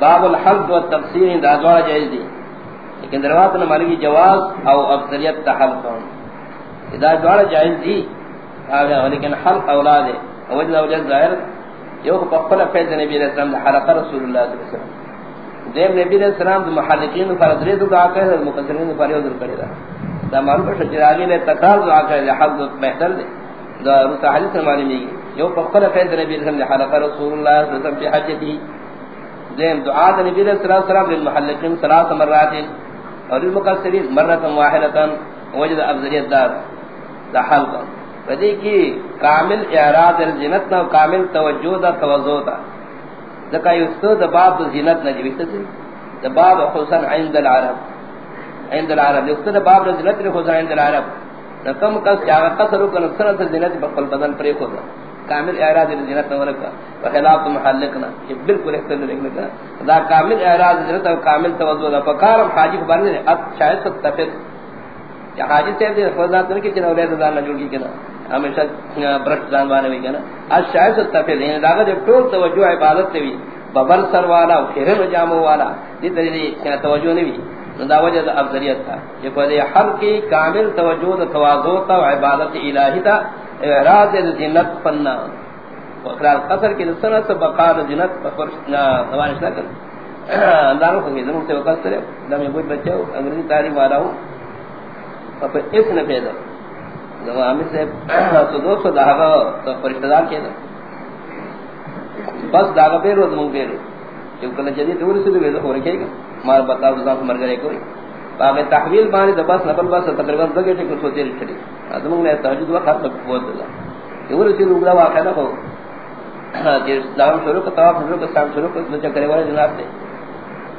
باب الحلق و تفسیر دا دوارا جائز دی. لیکن دروات نے مالکی جواز او افضلیت تا حلق ہوں دا دوارا جائز دی. لیکن حلق اولاد ہے. وجد اولاد ظاہر یو کو پخپل فیض نبی علیہ السلام دا حلق رسول اللہ صلی اللہ علیہ وسلم. دیم نبی علیہ السلام دا محلقین دا فرضری دا آکر ہے، مقصرین دا فریو در کری دا. دا معلوم پر شجر آگی لے تکرار دا آکر ہے حلق دا دے دا روتا حدیث نمانی میں یو پخپل فیض نبی علیہ السلام دا حلق رسول اللہ صلی اللہ علیہ وسلم في حجتی دیم دعا دا نبی رسول اللہ علیہ السلام للمحلقین ثلاث مرات. اور المقصرین مرتا واحدتا وجد افضلیت دار. دا حلقا فدی کی کامل اعراض الزینت نا کامل توجہ دا توضع دا دکا یستو دا باب دا زینت نا جویت سی دا باب حسن عند العرب. عند العرب. یستو باب دا زینت نا عند العرب. نکم کس چاگا قصرو کا نقصر زینت بقل بدن پریک ہوتا کامل اعراض الزینت نہ ورکا وخلاف محلقنا یہ بالکل اختلاف لکھنے دا کامل اعراض الزینت اور کامل توضع دا فکارم حاجی کو بارنے اب شاید سب تفر یا حاجی سے دے فرضات نہیں کہ چنہ اولاد دان نہ جوڑ کی کنا ہمیشہ برش دان بانے ہوئی کنا اب شاید سب تفر یعنی داغا جب ٹول توجہ عبادت تے بھی ببر سر والا پھرن جامو والا یہ طریقے توجہ نہیں بھی دا وجہ دا افضلیت تھا یہ پہلے ہر کی کامل توجہ دا توازو تا عبادت الہی تا، اعراض الزینت فنا اقرار قصر کی سنہ سے بقار الزینت پر نوانش نہ کر. انداروں کو یہ ضرور سے وقت کرے دم یہ کوئی بچہ ہو، انگریزی تعلیم والا ہوں اور پھر اس نے پیدا. جب عامر سے تو دو سو دہاگا تو فرشتہ دار کیا بس داغا پہ روز منگ پہ رو کیونکہ جدید دور سے بھی ہو رکھے گا. مار بتاؤ رضا مر گئے کوئی. باقی تحویل مانی تو بس نبل بس تقریباً دو گھنٹے کو سوچے رکھڑی ادم نے تہجد وقت خط بہت دلا یہ رسی لوگا واقعہ نہ ہو کہ دام شروع کا طواف شروع کا سام شروع کا لچا کرے والے جناب تھے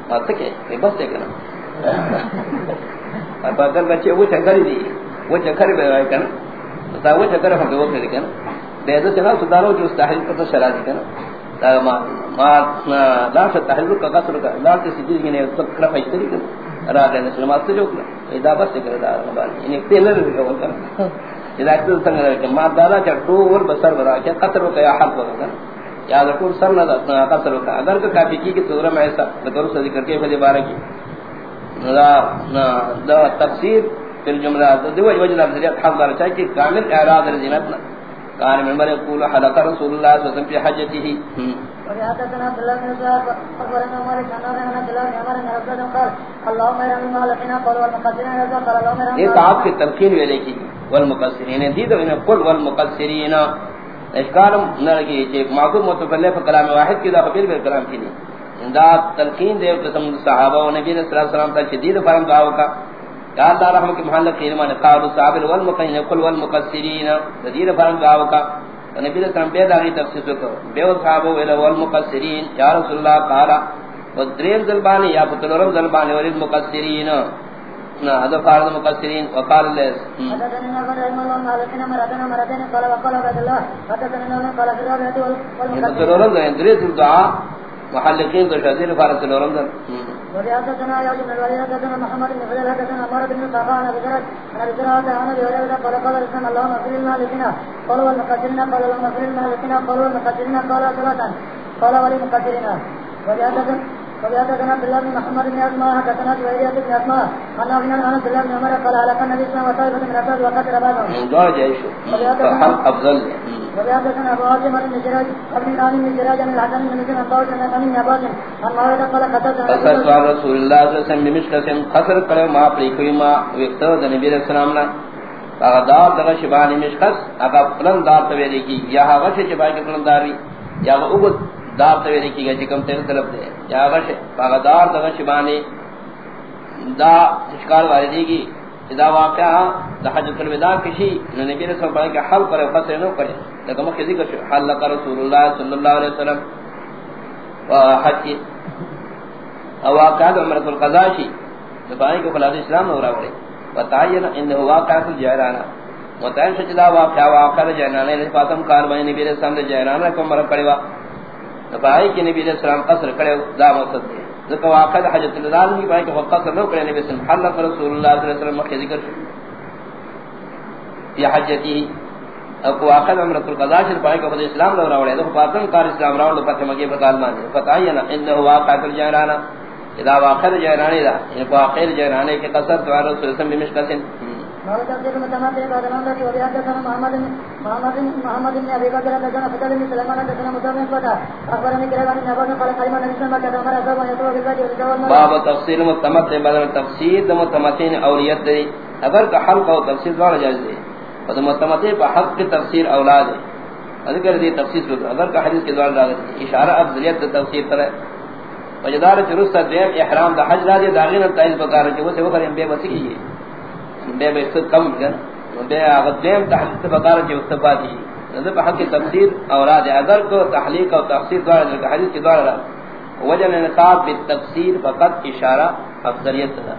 بات کہ یہ بس ہے کنا اب اگر بچے وہ چکر دی وہ چکر بے رہا کنا تا وہ چکر ہم وہ کرے کنا بے دو چلا سدارو جو استحل کا شرع دی کنا ما ما لا تحل کا قصر کا لا تسجد نے تکرہ فیصلی کنا راہ نے سلامت سے جو ادا بس کر دا رمضان یعنی تیلر بھی کول کر اذا تو سنگ کہ ما دادا چٹو اور بسر برا کہ قطر کا یا حق ہوگا یا رکول سر نہ قطر کا اگر کا کافی کی کہ سورہ میں ایسا بطور سے ذکر کے فلی بارہ کی لا دا تفسیر فی الجملہ دو وجہ ذریعہ حق دار چاہیے کہ کامل اعراض الزینت نہ کان من يقول حلق رسول الله صلى الله عليه وسلم في حجته. عبد الله بن اخبرنا عبد الله بن عمر قال اللهم ارحم قال والمقصرين قال اللهم ارحم یہ تعب کی تلقین ویلے کی والمقصرین دی تو انہیں قل والمقصرین اشکال کہ معقول متفلف کلام واحد کی دا خبیر بے کلام کی نہیں۔ دا تلقین دے قسم صحابہ و نبی صلی اللہ علیہ وسلم تا شدید فرم دعو کا۔ یا اللہ رحم کے محل کے ایمان قالوا صابر والمقین قل والمقصرین ذیر فرم دعو کا نبی علیہ وسلم بے داغی تفسیر کو بے صحابہ و والمقصرین یا رسول اللہ قال ودریم ذلبانی یا فتلورم ذلبانی ورد مقصرین نا هذا فارض مقصرين وقال ليس حدثنا ابن رحمه الله مالكنا مرتنا مرتين قال وقال عبد الله حدثنا ابن قال في الرابعه والمقصرين دعاء محلقين تو شادی فارض لورم ذل وحدثنا يا ابن الوليد حدثنا محمد بن فضل حدثنا عمر بن صفوان بن زرع عن ابي زرعه عن ابي هريره قال قال رسول الله اللهم اغفر المالكين قال والمقصرين قال اللهم اغفر المالكين قال والمقصرين قال ثلاثا. قال وللمقصرين وحدثنا وبهذا عبد الله بن محمد بن اسماء حدثنا جويرية بن اسماء ابن عن عبد الله بن عمر قال على النبي صلى الله عليه وسلم من وقتل بعضهم من دعا جيش. افضل وبهذا ابو عاصم بن جراج ابن عامر بن جراج عن الحسن بن مسلم طاووس عن ابن عباس. عن معاوية قال عن رسول الله صلى الله عليه وسلم بمشكل قصر کرے ما پریکوی ما ویکتو نبی علیہ السلام نے اغدار دغه شبانی مشخص اگا پلن دار توی کی یا هغه شبای کی پلن داری یا وہ دار تے لکھی گئی جکم تیرے طرف دے یا غش پاغدار دغش بانی دا اشکال والے دی گی دا واقعہ دا حجۃ الوداع کشی نبی رسول اللہ کے حل کرے فصل نہ کرے لیکن مکہ ذکر شو حل کر رسول اللہ صلی اللہ علیہ وسلم حج او واقعہ عمرۃ القضاء شی دبائی کو خلاص اسلام نہ راوڑے وتعین انه واقعہ الجیرانہ متعین سجدا واقعہ واقعہ جنانہ نے یعنی فاطم کار بنی نبی رسول اللہ علیہ جیرانہ کو مر کرے نبی کے نبی علیہ السلام قصر کرے، دا مقصد ہے۔ ذکر واقع حجت اللہ کی بھائی کہ قصر نہ کرے، نبی صلی اللہ علیہ رسول اللہ صلی اللہ علیہ وسلم کے ذکر فی حجتی کو اخذ عمرۃ القضاء شر پائے کہ خود اسلام لو راوڑے تو فاطم کار اسلام راوڑ فتح مکی پر کال مان فتعین انه واقع کر جانا اذا واقع جانا دا ان کو اخر جانا کے قصر تو رسول اللہ علیہ وسلم قال تفسير متمثل بعد ما ذكر وبحدثنا محمد محمد محمد بن ابي بكر حدثنا فتح بن سليمان حدثنا متابع فتح اخبرني كلام عن ابن قال قال النبي صلى الله عليه وسلم كذا امر ابو بكر والجواب باب تفسير متمثل بعد تفسير متمثل اولیت دی اگر کا حلق او تفسیر دوڑ جائز دی اور متمثل پر حق کی تفسیر اولاد ہے۔ اگر دی تفسیر کو اگر کا حدیث کے دوڑ لا اشارہ افضلیت تفسیر پر ہے۔ وجدار چرست دیم احرام دا حج را دی داغین تعین بکار جو سے وہ کریں بے بسی کیجیے۔ بے بے سے کم کر دے بے اغدیم تحقیق بقار جو استفا دی نظر حق تفسیر اوراد اگر کو تحلیق اور تفسیر دوارا جلکہ حدیث کی دوارا وجن انقاب بالتفسیر فقط اشارہ افضلیت دا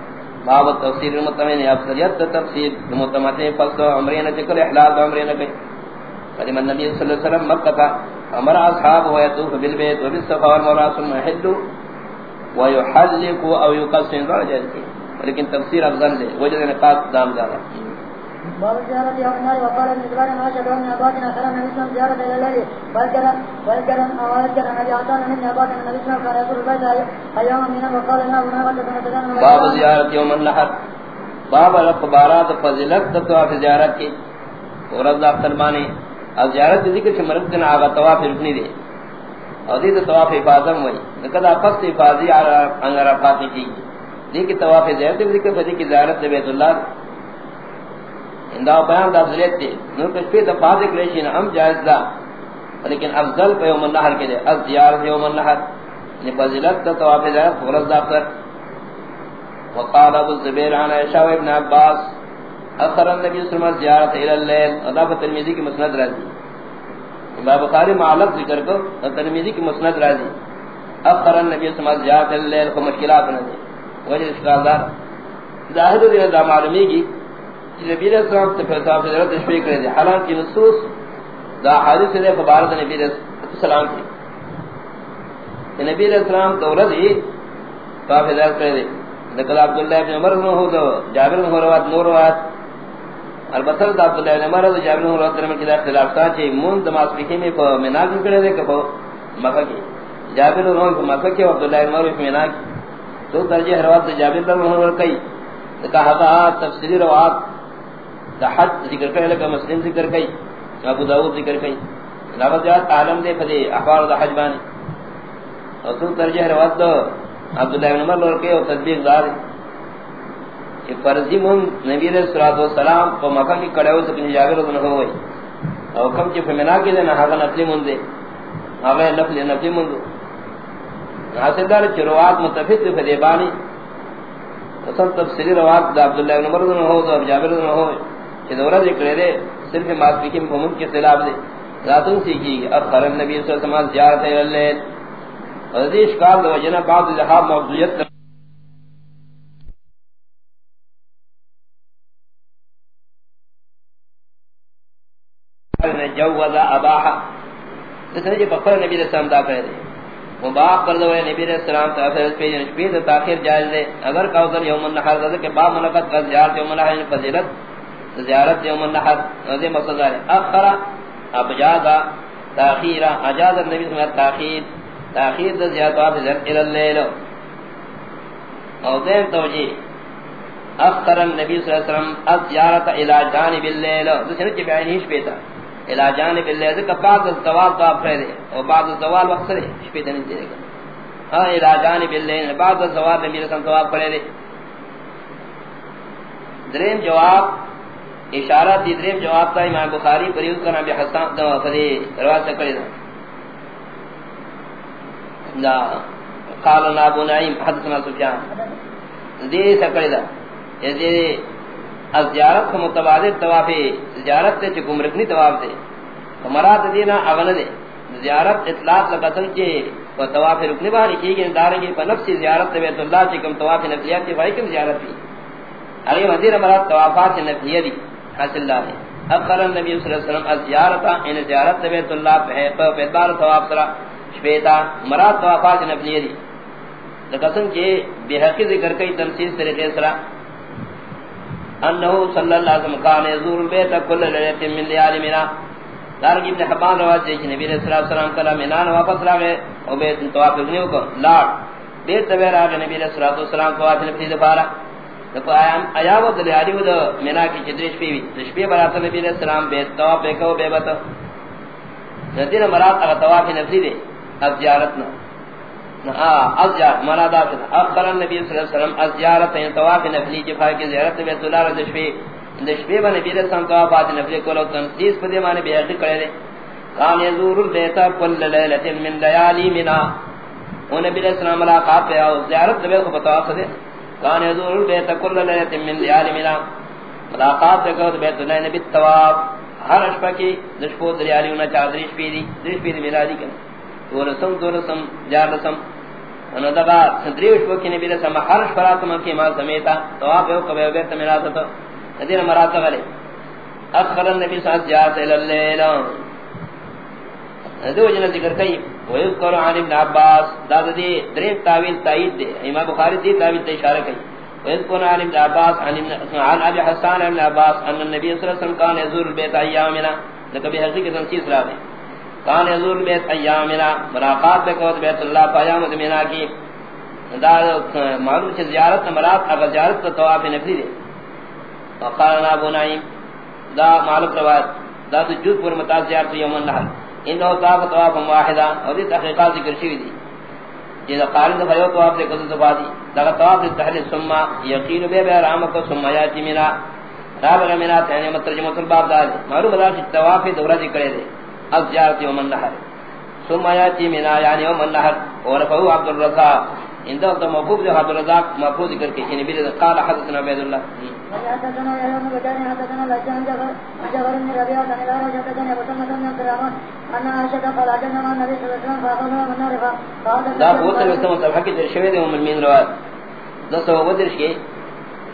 باب التفسیر المتمین افضلیت تفسیر۔ المتمتین فصل عمرین ذکر احلال عمرین کئی قدم النبی صلی اللہ علیہ وسلم مکہ تھا۔ امر اصحاب و یتوف بالبیت و بالصفا والمراس المحل ويحلق او يقصر درجہ لیکن تفسیر افضل ہے وجہ نے قاص دام زیادہ باب زيارة يوم النار وقال ابن جبال ما شهد من أباتنا خلال النبي صلى الله عليه وسلم زيارة إلى الليل وذكر وذكر وذكر النبي عطانا من أباتنا النبي صلى الله عليه وسلم كان يقول البيت أيام منا وقال لنا هنا وتكون باب زيارة يوم النحر۔ باب الاخبارات فضلت طواف زیارت کی اور اب فرمانے اب زیارت ذکر سے مرد دن آغا طواف رکنی دے۔ اور دی طواف حفاظم ہوئی۔ نکدا فست حفاظی انگر افاتی کی۔ دی کی طواف زیارت ذکر فضی کی زیارت بیت اللہ انداو بیان دا ذریعت دی۔ نور کشفی دا فاضق لیشین ہم جائز دا۔ لیکن افضل پہ یوم النحر کے دے از زیارت یوم النحر یعنی فضلت دا طواف زیارت غرز دا اکثر وقال ابو الزبیر عن عائشہ و ابن عباس اخر النبی صلی اللہ علیہ وسلم زیارت الى اللیل۔ اضاف ترمیزی کی مسند راضی۔ امام بخاری معلق ذکر کو ترمیزی کی مسند راضی۔ اخر النبی صلی اللہ علیہ وسلم زیارت الى اللیل کو مشکلات نہ دی وجہ اشکال دار ظاہر دین دا معلومی کی نبی علیہ السلام سے فیصلہ حضرت تشبیہ کرے دے حالانکہ نصوص دا حادث دے خبارت نبی علیہ السلام کی نبی علیہ السلام تو رضی کافی کرے دے ذکر عبداللہ ابن عمر نے ہو تو جابر نے روایت نور روایت. البتہ عبداللہ ابن عمر اور جابر رحمہ نے روایت میں کیا اختلاف تھا کہ مون دماغ لکھے میں مینا کی کرے دے کہ مکہ کی جابر نے روایت مکہ کی عبداللہ ابن عمر مینا کی تو درجہ روایت جابر نے روایت کئی۔ کہا تھا تفسیری روایت حج ذکر کرے لگا مسلم ذکر کئی، ابو داؤد ذکر کئی۔ لفظ جات عالم دے فدی احوال دا حج بانی۔ اور تو درجہ روایت دو، عبداللہ بن عمر لڑکے اور تدبیق دار۔ کہ فرضی من نبی علیہ الصلوۃ والسلام کو مکہ کی کڑے ہو سکنے جابر بن ہوئی۔ اور کم کہ فمنا کے دین ہا نفلی من دے۔ ہا نفلی نفلی من دے۔ حاصل دار چروات متفق فدی بانی. اصل تفسیری روایت عبداللہ بن عمر بن ہو اور جابر بن ہو کہ دورہ ذکر دے، صرف ماسکی مفہوم کے خلاف دے. ذاتن سی کی اخر النبی صلی اللہ علیہ وسلم زیارت اللیل حدیث قال دو جنا بعض ذهاب موضوعیت نے جوز اباحا. اس نے جو جی بخر نبی علیہ السلام دا کرے دے. مباح کر دو نبی علیہ السلام تا پھر اس پہ یعنی نسبی تے تاخیر جائز دے۔ اگر کا ادھر یوم النحر دے کہ باب منقط کا زیارت یوم النحر یعنی فضیلت، زیارت یوم النحر دے مقصد ہے۔ اخر اب جادا تاخیر اجاز النبی صلی اللہ علیہ وسلم تاخیر تاخیر دا زیادہ آپ ذر الى اللیل او دین توجی اخر النبی صلی اللہ علیہ وسلم، از زیارت الى جانب اللیل دوسرے چی بیانی ہی شپیتا الى جانب اللیل ذکر بعض الزوال تو آپ رہے اور بعض الزوال وقت رہے شپیتا نہیں دے گا۔ ہاں الى جانب اللیل بعض الزوال نبی رسم تو آپ کرے درین جواب، اشارہ دی درین جواب تا امام بخاری پریوز کرنا بی حسان دو فدی رواز سکڑی دا لا، قال ابو نعيم حدثنا سفیان۔ سفيان دي سکڑا یہ زیارت کو متبادل طواف زیارت سے چکم رکنی طواف دے۔ مراد دینا اغن دے۔ زیارت اطلاق لقسم کے و طواف رکنی باہر کی گئی داریں گے نفس زیارت بیت اللہ چکم طواف نفلیات کی بھائی کم زیارت بھی اگر مدیر مراد طوافات نفلیہ دی۔ حاصل اللہ ہے۔ اقر النبی صلی اللہ علیہ وسلم از زیارتا، ان زیارت بیت اللہ پہ بیتبار طواف سرا۔ شپیتا، مراد طوافات نفلیہ دی۔ قسم کے بے حقی ذکر کئی تنسیز طریقے سرا۔ انه صلی اللہ علیہ وسلم کان یزور البیت کل لیلۃ من لیال مینا دار ابن حبان روایت ہے کہ نبی صلی اللہ علیہ وسلم کلام واپس را گئے او بیت طواف کرنے کو. لاٹ. بیت تبیر آ نبی صلی اللہ علیہ وسلم طواف نے پھر دوبارہ تو آیا آیا وہ دل دلیاری وہ مینا کی چدرش پی دشپی برات نبی علیہ السلام بیت طواف کو بے بت ندین مراد اگر طواف نفسی دے. اب زیارت نہ زیارتنا ازیار مراد اخبر النبی صلی اللہ علیہ وسلم ازیارت یعنی طواف نفلی جفا کی زیارت بیت اللہ دشپی دشپی بن نبی رسول اللہ طواف نفلی کو لو تنسیس پدی معنی بیعت کرے دے۔ کان یزور البیت کل لیلۃ من لیالی منا۔ وہ نبی علیہ السلام ملاقات پہ او زیارت دے کو بتا دے۔ کان یزور البیت کل لیلۃ من لیالی منا۔ ملاقات پہ کو بیت اللہ نبی طواف۔ ہر اشپا کی دشپو دریالی انہا چادریش پی دی دریش پی دی ملادی کنا۔ دو رسم دو رسم۔ جار دبا سندریش پو کی نبی رسم ہر اشپرات مکی مال سمیتا تو طواف ہے کبھی بیت ملاتا تو ندین مراتا غلے اخر النبی صلی اللہ علیہ وسلم دو جنہ ذکر کئی ویذکر عن ابن عباس. داد دی دریب تاویل تائید دے امام بخاری دی تاویل تے اشارہ کئی ويذكر عن ابن عباس، عن عن ابي حسان ابن عباس، ان النبي صلى الله عليه وسلم كان يزور البيت ايامنا لقد حقيقه تنسيس راوي كان يزور البيت ايامنا ملاقات بقوت بیت اللہ قیام منا کی۔ دا معلوم چھ زیارت مراد اگر زیارت تو طواف نفلی دے۔ وقال ابو نعیم، دا معلوم روایت، دا جود پر متا زیارت یوم النحر۔ انه طواف طواف واحدا اور یہ تحقیقات ذکر شوی دی۔ جدا قارن دفع یو طواف دے قدر دفادی دغا طواف دے تحلیل سمم یقین بے بے رام کو سمم یاتی منا رابع منا تہنی مترجمت الباب دار معلوم دا کہ طواف دورہ دی کرے دے۔ از زیارت یوم النحر۔ سمم یاتی منا یعنی یوم النحر اور فہو عبد الرزاق ان ذا موقوف جو عبد الرزاق مفروض کر کے نبی نے قال حدثنا عبد الله حدثنا يا ابن بكر حدثنا لجان جبر جبر بن ربيعه بن دار حدثنا ابو سلمة بن عبد الرحمن ان عائشة قال حدثنا النبي صلى الله عليه وسلم فاخذنا من نار قال دا بوت میں سب حق شوی دے ام المین روایت۔ دو سو ودرش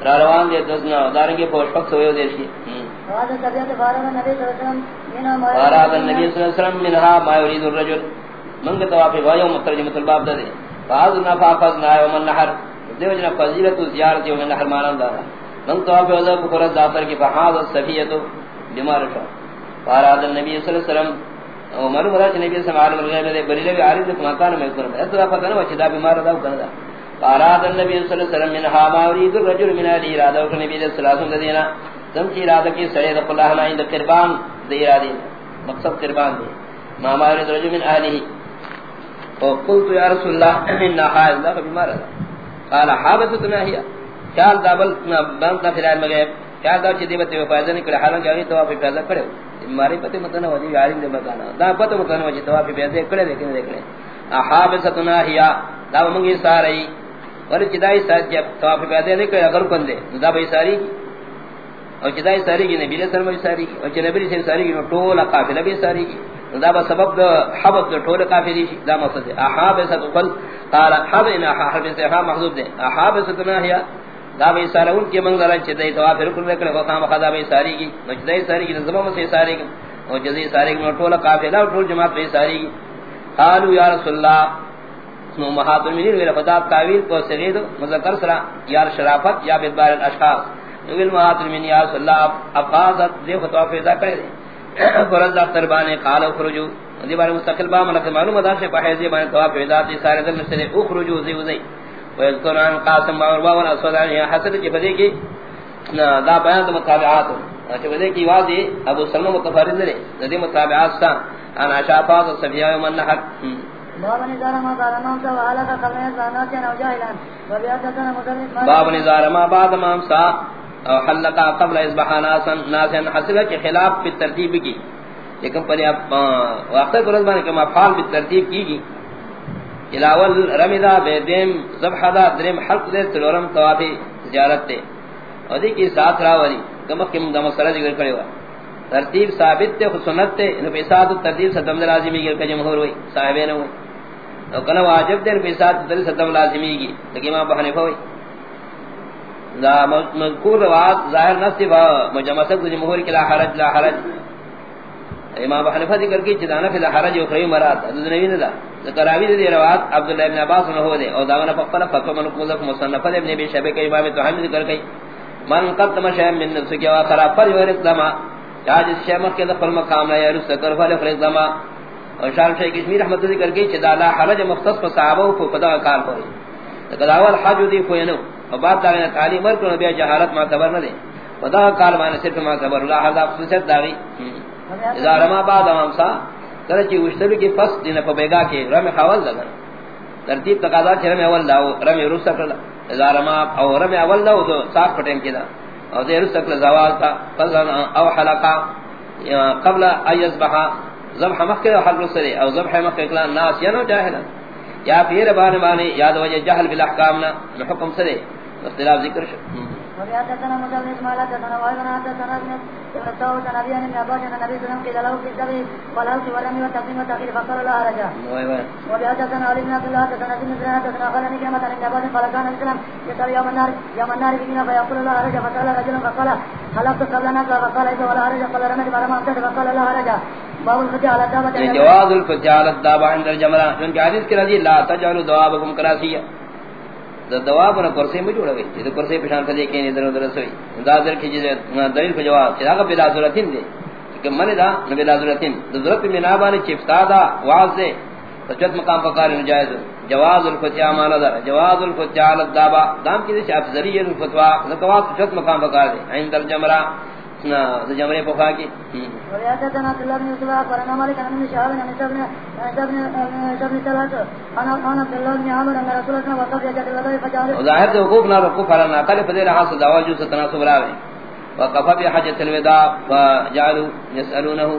کے روان دے دزنا دارنگے پوش پک سویو دیش کی فاراد النبي صلى الله عليه وسلم منها ما يريد الرجل. من توافي وایو مترجمۃ الباب دے فاز نفا فزنا يوم النحر دیو جنا فضیلت زیارت یوم النحر مانن دا من توافی وذا بکر ذاتر کی فحاض الصفیہ بیمار شو. فاراد النبي صلی اللہ علیہ وسلم عمر مراد نبی صلی اللہ علیہ وسلم نے بری لے عارض کو مکان میں کرم ہے تو پتہ نہ وچ دا بیمار دا کردا فاراد النبي صلی اللہ علیہ وسلم منها ما يريد الرجل من اهل ارادہ کہ نبی صلی اللہ علیہ وسلم دینا تم کی ارادہ کی سید اللہ نہ عند قربان دی ارادہ مقصد قربان دی ما ما يريد الرجل من اهله وقلت يا رسول الله ان حائض، لا بیمار قال حابت حابتنا هي؟ قال دبل بنت في المغرب کیا دا چدی بتے فائدہ نہیں کرے حالانکہ ابھی تو اپ فائدہ کرے ماری پتہ مت نہ وجی عالم دے مکانا دا پتہ مت نہ وجی تو اپ فائدہ کرے لیکن دیکھ لے احابستنا ہیا دا منگی ساری اور چدائی ساتھ جب تو اپ فائدہ نہیں کرے اگر کون دے دا بھائی ساری اور چدائی ساری کی نبی علیہ السلام ساری اور نبی سے ساری کی ٹول قافلہ بھی ساری کی دا با سبب دا حبب دا ٹول قافلی دا مقصد ہے احاب احابست قل قال حب ان احاب احابست ہا محذوب دے۔ احاب احابستنا ہیا؟ دا بے سارا ان کے منظر چ دے تو پھر کل رکھنے کو کام خدا بے ساری کی مجدے ساری کی زبان سے ساری کی اور جزی ساری کی ٹول قافلہ، ٹول جماعت بے ساری کی قالوا یا رسول اللہ نو مہات المنیر ویل خدا تعویل کو سغید مذکر سرا، یا شرافت، یا بدبار الاشخاص. ویل مہات المنیر یا رسول اللہ افاظت دے خطا پیدا کرے فرض دفتر بانے قال اخرجوا دی بارے مستقل با ملک معلوم ادا سے پہیزی بانے تو پیدا دی، سارے دل سے اخرجوا زی وزی ويذكر عن قاسم اور باور اسود عن حسن کی بدی کی دا بیان متابعات اچھا بدی کی واضح ابو سلمہ متفرد نے ندی متابعات سا، انا شافات صفیہ من نحر باب نظار ما بعد ما سا وعلى قبل زانات او جاهلا وبياتنا مدرس باب نظار ما بعد ما سا او حلقا قبل اصبح ناسا ناسا حسب کے خلاف في ترتیب کی. لیکن پر وقت قرآن بانے کہ مفعال بالترتیب کی گی. الاول رمضا بیدیم زبحدا درم حلق دے تلورم توافی تجارت دے. اور دی کی ساتھ راوری کمک کم دا مسئلہ ذکر کرے ہوا ترتیب ثابت تے سنت تے انہو پیساد ترتیب ستم لازمی گل کا جمہور ہوئی صاحبین ہوئی. اور کنا واجب دے انہو پیساد ترتیب ستم لازمی گی لیکن امام بحنیفہ ہوئی دا مذکور رواد ظاہر نصف مجمسک جمہور کی لا حرج لا حرج. امام حنیفہ ذکر کی چدانہ فی الحرج و خری مراد. حدیث نبی نے دا ذکراوی دے روایت عبداللہ ابن عباس نے ہو دے اور داونا فقلا فتو من کو ذک مصنف ابن ابی شبہ کے امام تو ہم ذکر کی من قدم شيئا من نفسك واخر فليورث لما جاج الشمخ کے دخل مقام لا يرث کر فليورث لما اور شان شیخ کشمیر رحمۃ اللہ ذکر کی چدا لا حرج مختص صحابہ کو خدا کار کوئی اول حج دی کوئی نو، اور بعد داغنا تعلیم مر کو نبی جہالت ما خبر نہ دے۔ خدا کار مان صرف ما خبر، لا حدا خصوصیت داغی اذا رما بعد امسا کرچی وشتلو کی فس دین په بیگا کے رم حوال لگا ترتیب تقاضا چرم اول لاو رم رسل اذا رما او رم اول لاو تو صاف پٹیم کیدا او دیر رسل زوال تھا تا او حلقا قبل ایذبح ذبح مکہ حل رسل او ذبح مکہ کلا ناس یا نو جاہلا یا پیر بان بانی یاد وجہ جہل بالاحکام نہ حکم سرے. اختلاف ذکر شو. وبيعتنا مدام اسماعيل حدثنا وايضا حدثنا ابن التوبة نبي ان اباجا النبي صلى الله عليه وسلم قال له في الدغي والهوس والرمي والتقديم والتأخير فقال لا حرج وبيعتنا علي بن عبد الله حدثنا ابن مسلم حدثنا قال لي كلمة عن اباجا قال كان الاسلام يسأل يوم النار يوم النار بنا فيقول لا حرج فسأل رجل فقال حلقت قبل الناس فقال اذا ولا حرج قال مرمى امتد فقال لا حرج باب الدابة جواز الفتح على الدابة عند الجمرة چونکہ حدیث کے رضی لا تجعلوا دوابكم کراسیہ دواب نہ کرسی میں جوڑا گئی. یہ کرسی پہچان کر دیکھیں ادھر ادھر سوئی. دادر کی جے دلیل پہ جواب کا بلا ضرورت دے کہ من دا بلا ضرورت ضرورت میں نہ بانے چفتادا واز دے سچت مقام پکار جائز جواز الفتیا مالا دا جواز الفتیا الدابا دام کی دے افضلی الفتوا زکوات سچت مقام پکار دے عند الجمرہ نہ جمرے پوکھا کی۔ ظاهر ده وقوف نہ وقوف على قال فدير حاصل دعوه جو تناسب راوي وقف بحجة الوداع فجعلوا يسألونه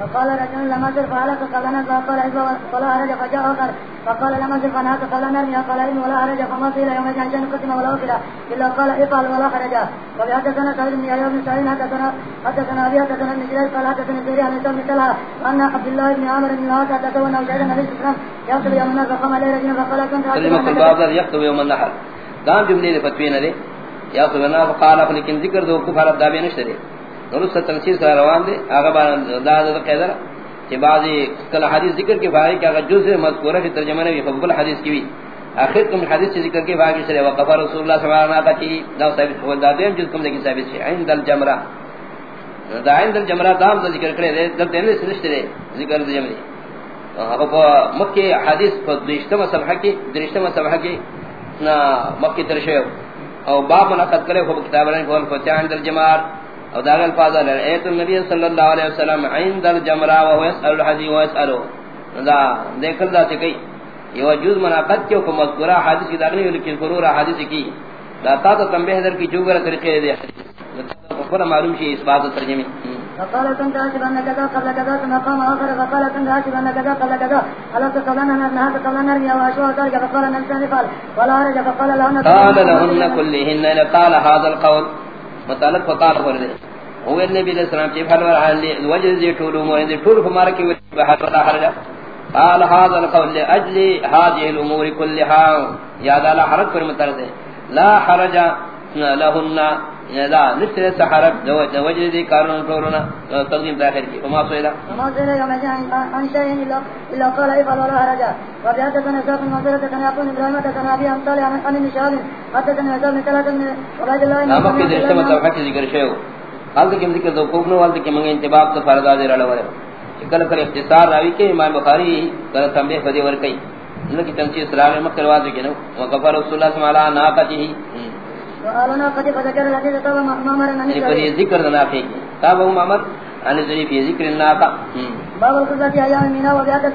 فقال رجل لما زر فعلك قال فقال إذا فلا أرج فجاء آخر فقال لما زر فنهاك قال نرمي قال إن ولا أرج فما قيل يوم جان جان قسم ولا وكلا إلا قال إفعل ولا خرج وبحدثنا سعيد بن يحيى بن سعيد حدثنا حدثنا أبي حدثنا ابن جرير قال حدثنا سيري عن إسلام مثلها أن عبد الله بن عامر بن العاص حدثه أنه شهد النبي صلى الله عليه وسلم يقتل يوم النار فقام عليه رجل فقال كنت كلمة الباب يقتل يوم النحر دام جملے فتوین دے یا تو بنا فقال لیکن ذکر دو کفر دابے نشتے دے درست تنسیل سے روان دے. آگا بارا داد قیدر کہ بعضی کل حدیث ذکر کے بارے کہ اگر جزء مذکورہ فی ترجمہ نے فقبل حدیث کی بھی آخر کم حدیث سے ذکر کے بارے سے وقف رسول اللہ صلی اللہ علیہ وسلم کی دا ثابت ہو دادیں جز کم لیکن ثابت ہے عند الجمرہ. دا عند الجمرہ دام دا ذکر کرے دے. دب دینے سے رشتے دے ذکر دے جمعی مکہ حدیث پر درشتہ صفحہ کی درشتہ صفحہ کی مکہ ترشیو او باب نقد کرے وہ کتاب نے کون کو چاند الجمار او دار الفاظ ایت النبی صلی اللہ علیہ وسلم عند الجمرہ وهو يسال الحديث ويساله دا دیکھل دا کہ یہ وجود مناقض کیوں کو مذکورہ حدیث کی داخلی لیکن ضرور حدیث کی دا تا تو تنبیہ در کی جوگر طریقے دے پر معلوم شی اس بات ترجمے فقال كنت اشهد ان كذا قبل كذا ثم قام اخر فقال كنت اشهد ان كذا قبل كذا قالت قبل ان نهى قبل ان نرمي واشوا ذلك فقال ان الانسان ولا ارجع فقال لهن قال لهن كلهن قال هذا القول متعلق فقال دے او نبی علیہ السلام چی وسلم ور حال وجہ دی ٹولو ذي دی ٹول ذي کی وجہ بحث ولا حرج قال هذا القول لاجل هذه الامور كلها يا لا حرج پر دے لا حرج لهن لا نفس السحرب دو وجه ذي كارون طولنا تقديم داخل کی وما سئل وما سئل يوم جاء عن شيء الا قال افعل ولا حرج وبيعتنا ساق المنزلة كان يقول ابراهيم كان ابي امثال عن النشال حدثنا يزال من ثلاثة من وبعد الله نامك في درشتة متوقع ذكر شيء حال تک ذکر دو کوبنو والد کے منگے انتباب تو فرض آدھے رڑا ورے کل کل اختصار راوی کے امام بخاری کل تنبیہ فدی ورکی. انہوں کی تنسیح سراغ مکر واضح کے نو. وقفر رسول اللہ اللہ علیہ ناقتی ہی وقالنا قد فذكر ان ان باب